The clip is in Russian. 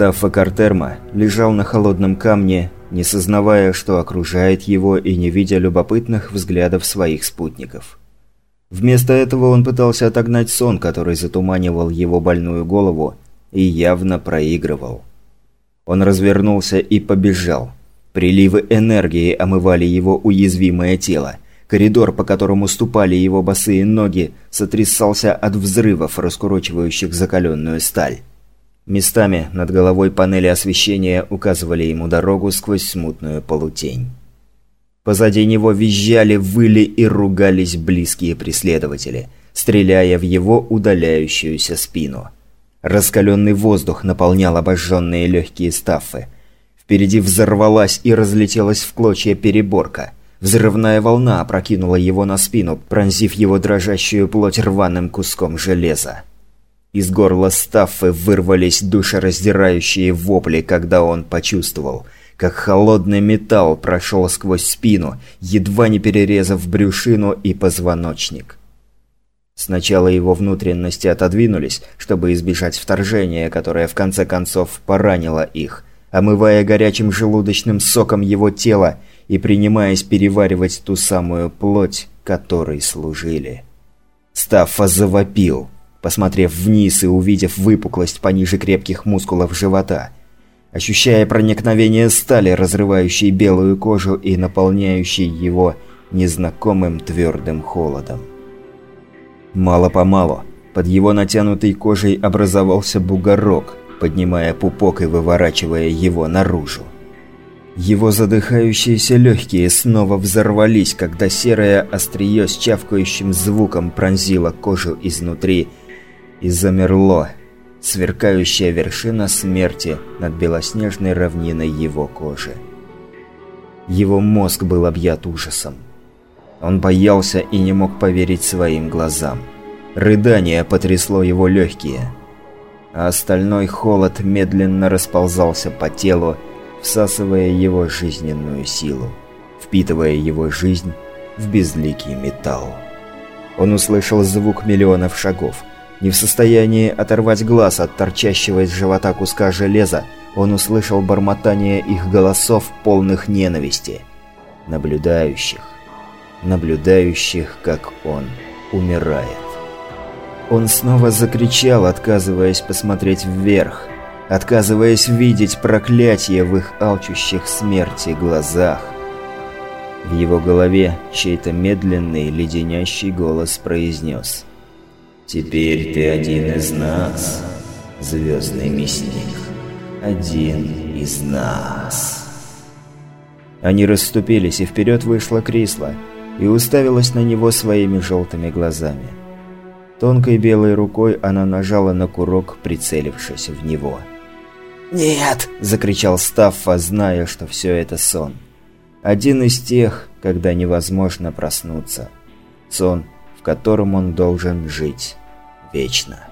Стаффа Картерма лежал на холодном камне, не сознавая, что окружает его и не видя любопытных взглядов своих спутников. Вместо этого он пытался отогнать сон, который затуманивал его больную голову, и явно проигрывал. Он развернулся и побежал. Приливы энергии омывали его уязвимое тело. Коридор, по которому ступали его босые ноги, сотрясался от взрывов, раскурочивающих закаленную сталь. Местами над головой панели освещения указывали ему дорогу сквозь смутную полутень. Позади него визжали, выли и ругались близкие преследователи, стреляя в его удаляющуюся спину. Раскаленный воздух наполнял обожженные легкие стаффы. Впереди взорвалась и разлетелась в клочья переборка. Взрывная волна опрокинула его на спину, пронзив его дрожащую плоть рваным куском железа. Из горла Стаффы вырвались душераздирающие вопли, когда он почувствовал – как холодный металл прошел сквозь спину, едва не перерезав брюшину и позвоночник. Сначала его внутренности отодвинулись, чтобы избежать вторжения, которое в конце концов поранило их, омывая горячим желудочным соком его тело и принимаясь переваривать ту самую плоть, которой служили. Стаффа завопил, посмотрев вниз и увидев выпуклость пониже крепких мускулов живота – ощущая проникновение стали, разрывающей белую кожу и наполняющей его незнакомым твердым холодом. Мало-помалу под его натянутой кожей образовался бугорок, поднимая пупок и выворачивая его наружу. Его задыхающиеся легкие снова взорвались, когда серое острие с чавкающим звуком пронзило кожу изнутри и замерло, сверкающая вершина смерти над белоснежной равниной его кожи. Его мозг был объят ужасом. Он боялся и не мог поверить своим глазам. Рыдание потрясло его легкие, а остальной холод медленно расползался по телу, всасывая его жизненную силу, впитывая его жизнь в безликий металл. Он услышал звук миллионов шагов – не в состоянии оторвать глаз от торчащего из живота куска железа, он услышал бормотание их голосов, полных ненависти. Наблюдающих. Наблюдающих, как он умирает. Он снова закричал, отказываясь посмотреть вверх, отказываясь видеть проклятие в их алчущих смерти глазах. В его голове чей-то медленный, леденящий голос произнес – Теперь ты один из нас, звездный мясник. Один из нас. Они расступились, и вперед вышла Крисла и уставилась на него своими желтыми глазами. Тонкой белой рукой она нажала на курок, прицелившись в него. «Нет!» – закричал Стаффа, зная, что все это сон. Один из тех, когда невозможно проснуться. Сон, в котором он должен жить вечно.